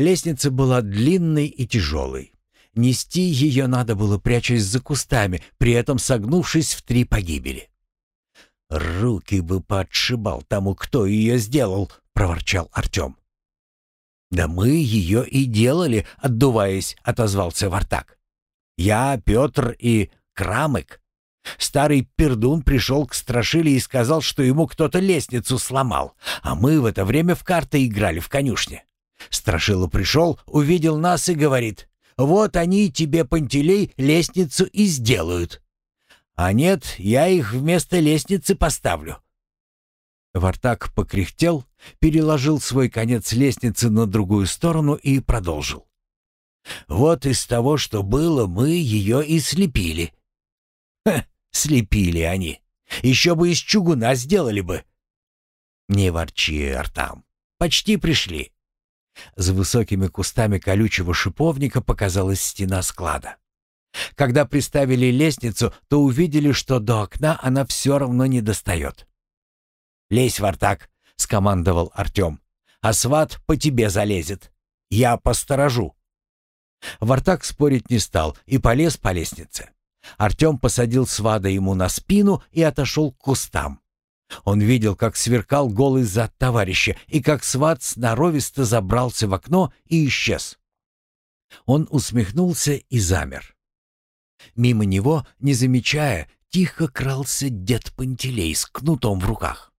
Лестница была длинной и тяжелой. Нести ее надо было, прячась за кустами, при этом согнувшись в три погибели. «Руки бы подшибал тому, кто ее сделал», — проворчал Артем. «Да мы ее и делали», — отдуваясь, отозвался Вартак. «Я, Петр и Крамык. Старый пердун пришел к Страшиле и сказал, что ему кто-то лестницу сломал, а мы в это время в карты играли в конюшне. Страшила пришел, увидел нас и говорит, «Вот они тебе, Пантелей, лестницу и сделают». А нет, я их вместо лестницы поставлю. Вартак покряхтел, переложил свой конец лестницы на другую сторону и продолжил. «Вот из того, что было, мы ее и слепили». «Ха, слепили они. Еще бы из чугуна сделали бы». «Не ворчи, Артам. Почти пришли». За высокими кустами колючего шиповника показалась стена склада. Когда приставили лестницу, то увидели, что до окна она все равно не достает. «Лезь, Вартак!» — скомандовал Артем. «А сват по тебе залезет. Я посторожу». Вартак спорить не стал и полез по лестнице. Артем посадил свада ему на спину и отошел к кустам. Он видел, как сверкал голый зад товарища и как сват сноровисто забрался в окно и исчез. Он усмехнулся и замер. Мимо него, не замечая, тихо крался дед Пантелей с кнутом в руках.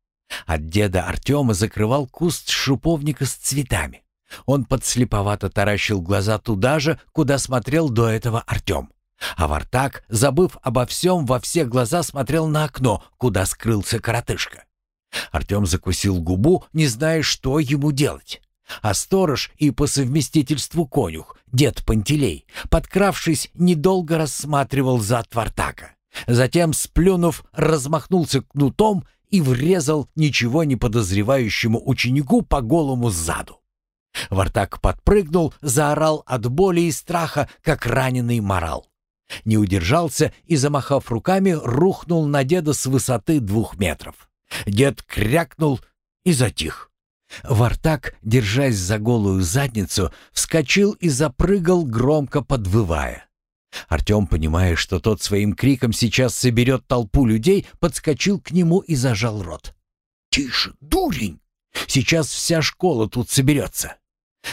От деда Артема закрывал куст шиповника с цветами. Он подслеповато таращил глаза туда же, куда смотрел до этого Артем. А Вартак, забыв обо всем, во все глаза смотрел на окно, куда скрылся коротышка. Артем закусил губу, не зная, что ему делать. А сторож и по совместительству конюх, дед Пантелей, подкравшись, недолго рассматривал зад Вартака. Затем, сплюнув, размахнулся кнутом и врезал ничего не подозревающему ученику по голому заду. Вартак подпрыгнул, заорал от боли и страха, как раненый морал. Не удержался и, замахав руками, рухнул на деда с высоты двух метров. Дед крякнул и затих. Вартак, держась за голую задницу, вскочил и запрыгал, громко подвывая. Артем, понимая, что тот своим криком сейчас соберет толпу людей, подскочил к нему и зажал рот. «Тише, дурень! Сейчас вся школа тут соберется!»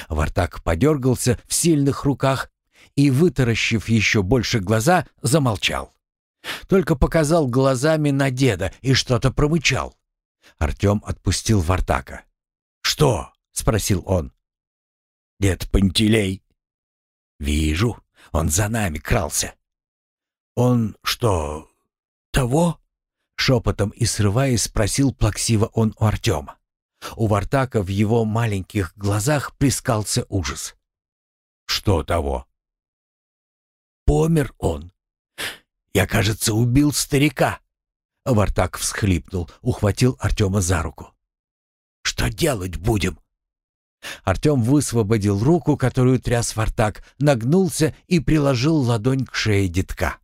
Вартак подергался в сильных руках и, вытаращив еще больше глаза, замолчал. Только показал глазами на деда и что-то промычал. Артем отпустил Вартака. «Что?» — спросил он. «Дед Пантелей». «Вижу, он за нами крался». «Он что, того?» Шепотом и срываясь спросил плаксиво он у Артема. У Вартака в его маленьких глазах плескался ужас. «Что того?» «Помер он. Я, кажется, убил старика». Вартак всхлипнул, ухватил Артема за руку. Что делать будем?» Артем высвободил руку, которую тряс Фартак, нагнулся и приложил ладонь к шее детка.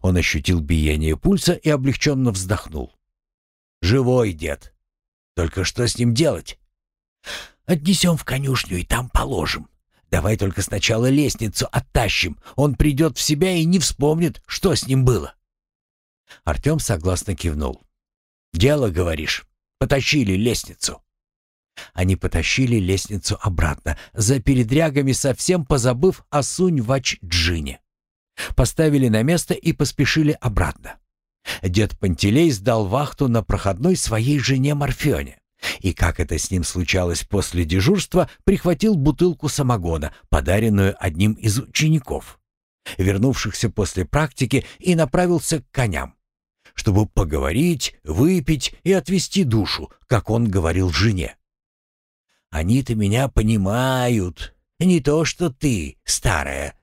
Он ощутил биение пульса и облегченно вздохнул. «Живой дед. Только что с ним делать?» «Отнесем в конюшню и там положим. Давай только сначала лестницу оттащим. Он придет в себя и не вспомнит, что с ним было». Артем согласно кивнул. «Дело, говоришь. Потащили лестницу». Они потащили лестницу обратно, за передрягами совсем позабыв о Сунь-Вач-Джине. Поставили на место и поспешили обратно. Дед Пантелей сдал вахту на проходной своей жене Морфене. И, как это с ним случалось после дежурства, прихватил бутылку самогона, подаренную одним из учеников, вернувшихся после практики, и направился к коням, чтобы поговорить, выпить и отвести душу, как он говорил жене. Они-то меня понимают, не то что ты, старая».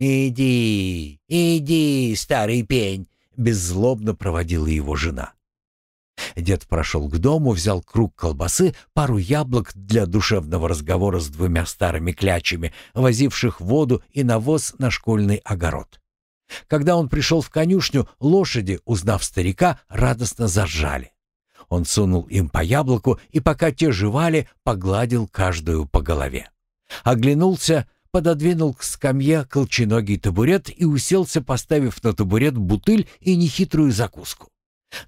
«Иди, иди, старый пень», — беззлобно проводила его жена. Дед прошел к дому, взял круг колбасы, пару яблок для душевного разговора с двумя старыми клячами, возивших воду и навоз на школьный огород. Когда он пришел в конюшню, лошади, узнав старика, радостно заржали. Он сунул им по яблоку и, пока те жевали, погладил каждую по голове. Оглянулся, пододвинул к скамье колченогий табурет и уселся, поставив на табурет бутыль и нехитрую закуску.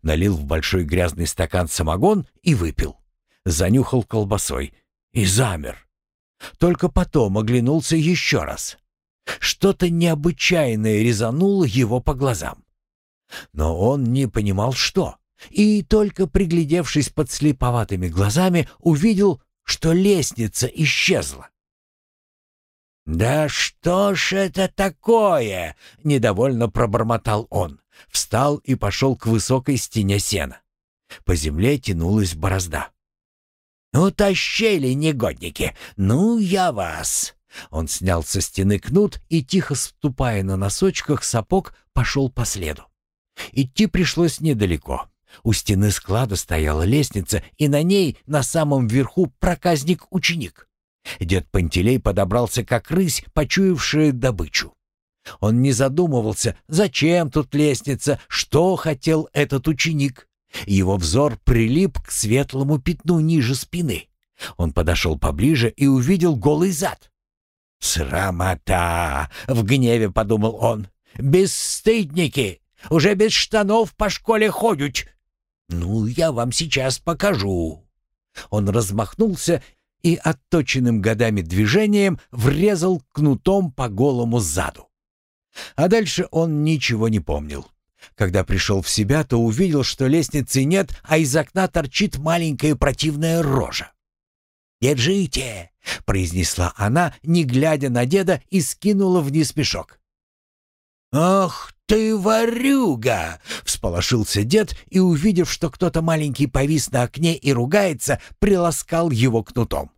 Налил в большой грязный стакан самогон и выпил. Занюхал колбасой и замер. Только потом оглянулся еще раз. Что-то необычайное резануло его по глазам. Но он не понимал, что. И только приглядевшись под слеповатыми глазами, увидел, что лестница исчезла. «Да что ж это такое?» — недовольно пробормотал он. Встал и пошел к высокой стене сена. По земле тянулась борозда. «Утащили, негодники! Ну, я вас!» Он снял со стены кнут и, тихо ступая на носочках сапог, пошел по следу. Идти пришлось недалеко. У стены склада стояла лестница, и на ней, на самом верху, проказник-ученик. Дед Пантелей подобрался как рысь, почуявшая добычу. Он не задумывался, зачем тут лестница, что хотел этот ученик. Его взор прилип к светлому пятну ниже спины. Он подошел поближе и увидел голый зад. «Срамота!» — в гневе подумал он. «Бесстыдники! Уже без штанов по школе ходят! Ну, я вам сейчас покажу!» Он размахнулся и отточенным годами движением врезал кнутом по голому заду. А дальше он ничего не помнил. Когда пришел в себя, то увидел, что лестницы нет, а из окна торчит маленькая противная рожа. «Держите!» — произнесла она, не глядя на деда, и скинула вниз мешок. «Ах ты, ворюга!» — всполошился дед и, увидев, что кто-то маленький повис на окне и ругается, приласкал его кнутом.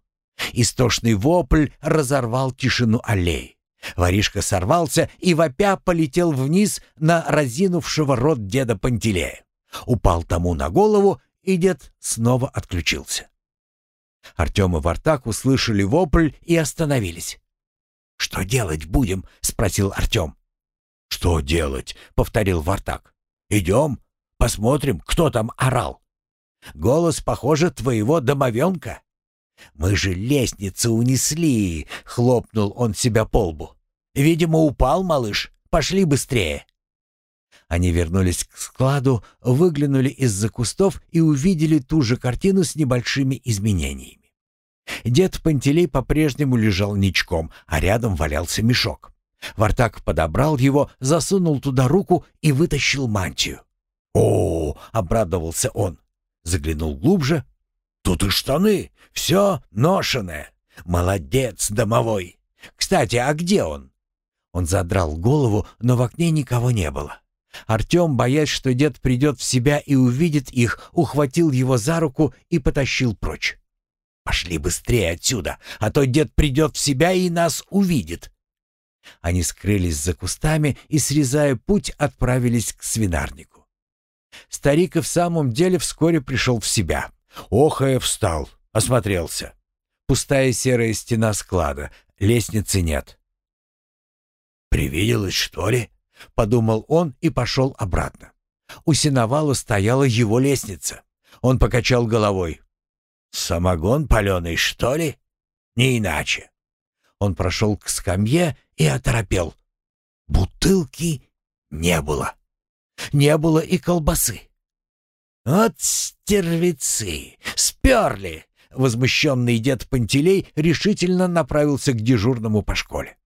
Истошный вопль разорвал тишину аллеи. Воришка сорвался и вопя полетел вниз на разинувшего рот деда Пантелея. Упал тому на голову, и дед снова отключился. Артем и Вартак услышали вопль и остановились. «Что делать будем?» — спросил Артем. «Что делать?» — повторил Вартак. «Идем, посмотрим, кто там орал. Голос, похоже, твоего домовенка». «Мы же лестницу унесли!» — хлопнул он себя по лбу. «Видимо, упал малыш. Пошли быстрее!» Они вернулись к складу, выглянули из-за кустов и увидели ту же картину с небольшими изменениями. Дед Пантелей по-прежнему лежал ничком, а рядом валялся мешок. Вартак подобрал его, засунул туда руку и вытащил мантию. «О!» — обрадовался он. Заглянул глубже, Тут и штаны. Все ношеное. Молодец, домовой. Кстати, а где он?» Он задрал голову, но в окне никого не было. Артем, боясь, что дед придет в себя и увидит их, ухватил его за руку и потащил прочь. «Пошли быстрее отсюда, а то дед придет в себя и нас увидит». Они скрылись за кустами и, срезая путь, отправились к свинарнику. Старик и в самом деле вскоре пришел в себя. Охая встал, осмотрелся. Пустая серая стена склада, лестницы нет. «Привиделось, что ли?» — подумал он и пошел обратно. У сеновала стояла его лестница. Он покачал головой. «Самогон паленый, что ли? Не иначе». Он прошел к скамье и оторопел. Бутылки не было. Не было и колбасы. «Вот стервецы! Сперли!» Возмущенный дед Пантелей решительно направился к дежурному по школе.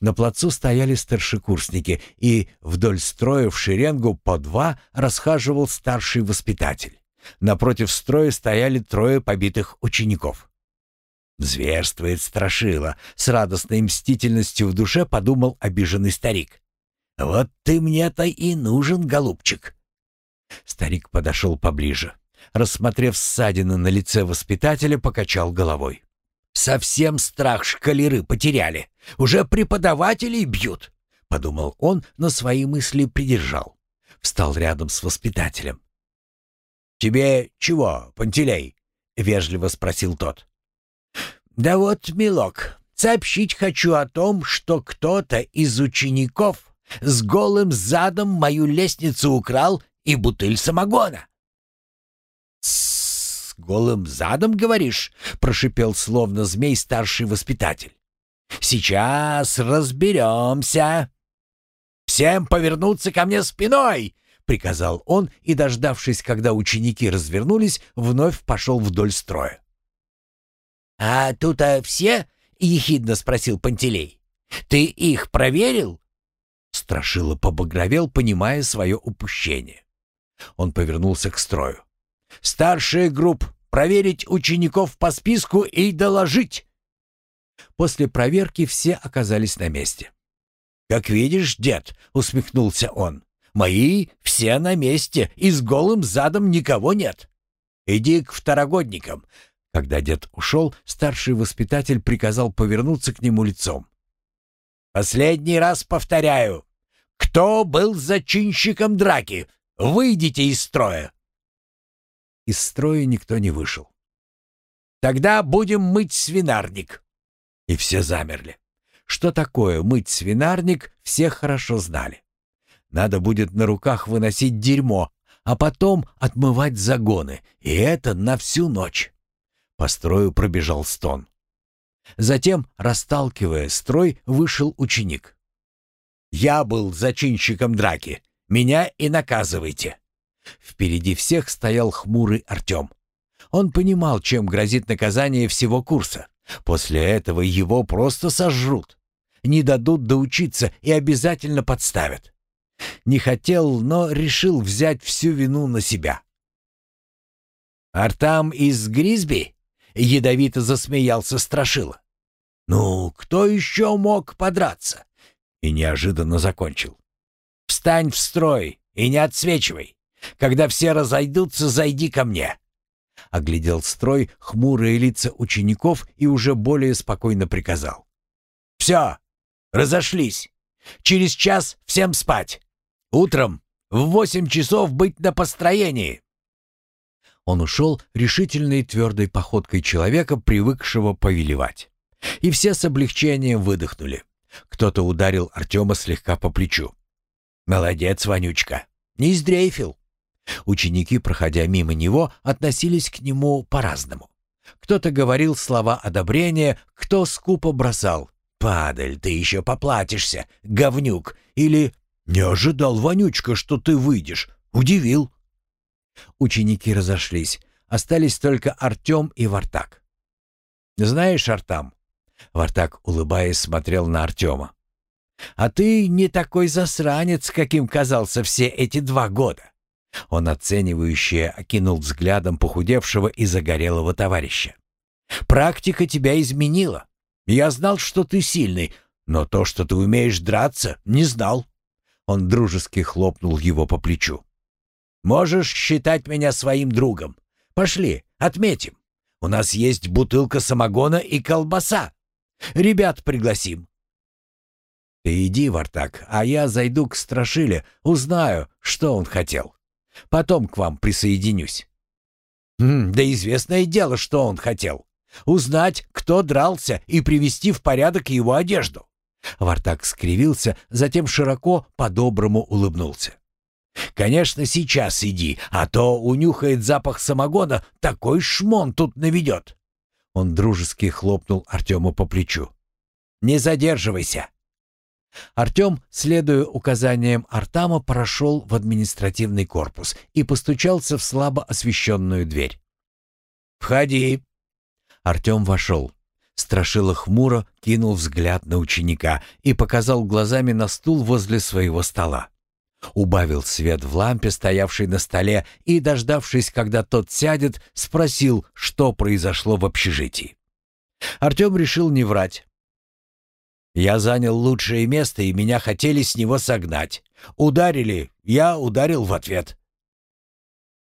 На плацу стояли старшекурсники, и вдоль строя в шеренгу по два расхаживал старший воспитатель. Напротив строя стояли трое побитых учеников. «Зверствует страшило», — с радостной мстительностью в душе подумал обиженный старик. «Вот ты мне-то и нужен, голубчик». Старик подошел поближе. Рассмотрев ссадины на лице воспитателя, покачал головой. «Совсем страх шкалеры потеряли. Уже преподавателей бьют», — подумал он, но свои мысли придержал. Встал рядом с воспитателем. «Тебе чего, Пантелей?» — вежливо спросил тот. «Да вот, милок, сообщить хочу о том, что кто-то из учеников с голым задом мою лестницу украл и бутыль самогона. «Тссс!» Голым задом, говоришь?» — прошипел словно змей старший воспитатель. «Сейчас разберемся!» «Всем повернуться ко мне спиной!» — приказал он и, дождавшись, когда ученики развернулись, вновь пошел вдоль строя. «А тут-то все?» — ехидно спросил Пантелей. «Ты их проверил?» Страшила побагровел, понимая свое упущение. Он повернулся к строю. «Старшая групп, проверить учеников по списку и доложить!» После проверки все оказались на месте. «Как видишь, дед», — усмехнулся он, — «мои все на месте, и с голым задом никого нет. Иди к второгодникам». Когда дед ушел, старший воспитатель приказал повернуться к нему лицом. «Последний раз повторяю. Кто был зачинщиком драки? Выйдите из строя!» Из строя никто не вышел. «Тогда будем мыть свинарник». И все замерли. Что такое мыть свинарник, все хорошо знали. Надо будет на руках выносить дерьмо, а потом отмывать загоны, и это на всю ночь. По строю пробежал стон. Затем, расталкивая строй, вышел ученик. «Я был зачинщиком драки. Меня и наказывайте». Впереди всех стоял хмурый Артем. Он понимал, чем грозит наказание всего курса. После этого его просто сожрут не дадут доучиться и обязательно подставят. Не хотел, но решил взять всю вину на себя. «Артам из Гризби?» — ядовито засмеялся Страшила. «Ну, кто еще мог подраться?» И неожиданно закончил. «Встань в строй и не отсвечивай. Когда все разойдутся, зайди ко мне». Оглядел строй, хмурые лица учеников и уже более спокойно приказал. «Все, Разошлись. Через час всем спать. Утром в восемь часов быть на построении». Он ушел решительной твердой походкой человека, привыкшего повелевать. И все с облегчением выдохнули. Кто-то ударил Артема слегка по плечу. «Молодец, Ванючка! Не издрейфил!» Ученики, проходя мимо него, относились к нему по-разному. Кто-то говорил слова одобрения, кто скупо бросал. «Падаль, ты еще поплатишься, говнюк!» Или «Не ожидал, Вонючка, что ты выйдешь. Удивил!» Ученики разошлись. Остались только Артем и Вартак. «Знаешь, Артам...» Вартак, улыбаясь, смотрел на Артема. «А ты не такой засранец, каким казался все эти два года!» Он оценивающе окинул взглядом похудевшего и загорелого товарища. «Практика тебя изменила. Я знал, что ты сильный, но то, что ты умеешь драться, не знал». Он дружески хлопнул его по плечу. «Можешь считать меня своим другом. Пошли, отметим. У нас есть бутылка самогона и колбаса. Ребят пригласим». «Ты иди, Вартак, а я зайду к Страшиле, узнаю, что он хотел. Потом к вам присоединюсь». «М «Да известное дело, что он хотел. Узнать, кто дрался, и привести в порядок его одежду. Вартак скривился, затем широко по-доброму улыбнулся. «Конечно, сейчас иди, а то унюхает запах самогона, такой шмон тут наведет!» Он дружески хлопнул Артему по плечу. «Не задерживайся!» Артем, следуя указаниям Артама, прошел в административный корпус и постучался в слабо освещенную дверь. «Входи!» Артем вошел. Страшила хмуро, кинул взгляд на ученика и показал глазами на стул возле своего стола. Убавил свет в лампе, стоявшей на столе, и, дождавшись, когда тот сядет, спросил, что произошло в общежитии. Артем решил не врать. «Я занял лучшее место, и меня хотели с него согнать. Ударили, я ударил в ответ».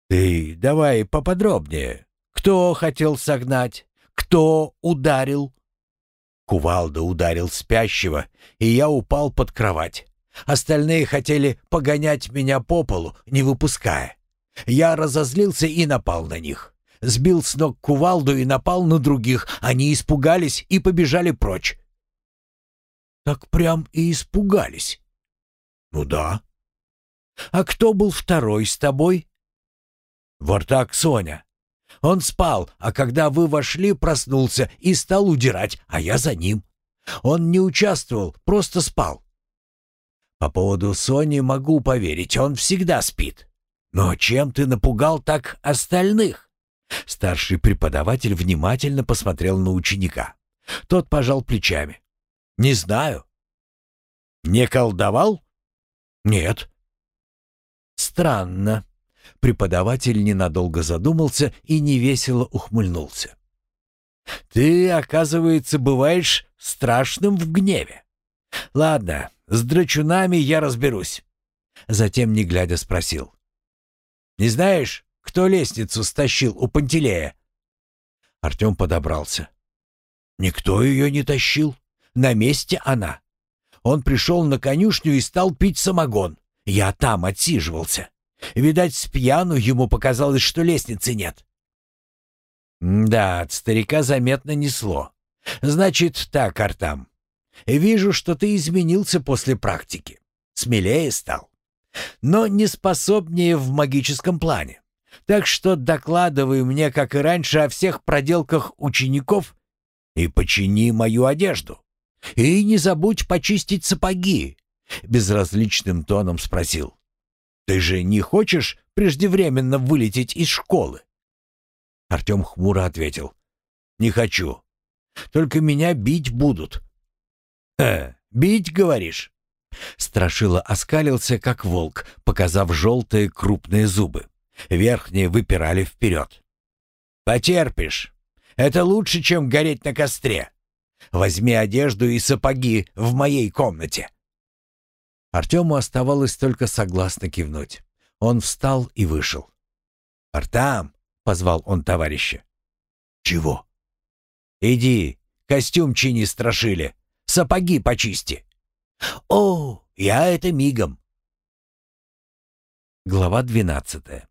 «Ты давай поподробнее. Кто хотел согнать?» Кто ударил? Кувалда ударил спящего, и я упал под кровать. Остальные хотели погонять меня по полу, не выпуская. Я разозлился и напал на них. Сбил с ног кувалду и напал на других. Они испугались и побежали прочь. Так прям и испугались. Ну да. А кто был второй с тобой? Вартак Соня. Он спал, а когда вы вошли, проснулся и стал удирать, а я за ним. Он не участвовал, просто спал. По поводу Сони могу поверить, он всегда спит. Но чем ты напугал так остальных? Старший преподаватель внимательно посмотрел на ученика. Тот пожал плечами. «Не знаю». «Не колдовал?» «Нет». «Странно». Преподаватель ненадолго задумался и невесело ухмыльнулся. «Ты, оказывается, бываешь страшным в гневе. Ладно, с драчунами я разберусь». Затем, не глядя, спросил. «Не знаешь, кто лестницу стащил у Пантелея?» Артем подобрался. «Никто ее не тащил. На месте она. Он пришел на конюшню и стал пить самогон. Я там отсиживался. Видать, с пьяну ему показалось, что лестницы нет». «Да, от старика заметно несло. Значит так, Артам. Вижу, что ты изменился после практики. Смелее стал. Но не способнее в магическом плане. Так что докладывай мне, как и раньше, о всех проделках учеников и почини мою одежду. И не забудь почистить сапоги, — безразличным тоном спросил. Ты же не хочешь преждевременно вылететь из школы? Артем хмуро ответил. Не хочу. Только меня бить будут. Э, бить, говоришь? Страшила оскалился, как волк, показав желтые крупные зубы. Верхние выпирали вперед. «Потерпишь. Это лучше, чем гореть на костре. Возьми одежду и сапоги в моей комнате». Артему оставалось только согласно кивнуть. Он встал и вышел. «Артам!» — позвал он товарища. «Чего?» «Иди, костюм чини страшили, сапоги почисти». «О, я это мигом». Глава двенадцатая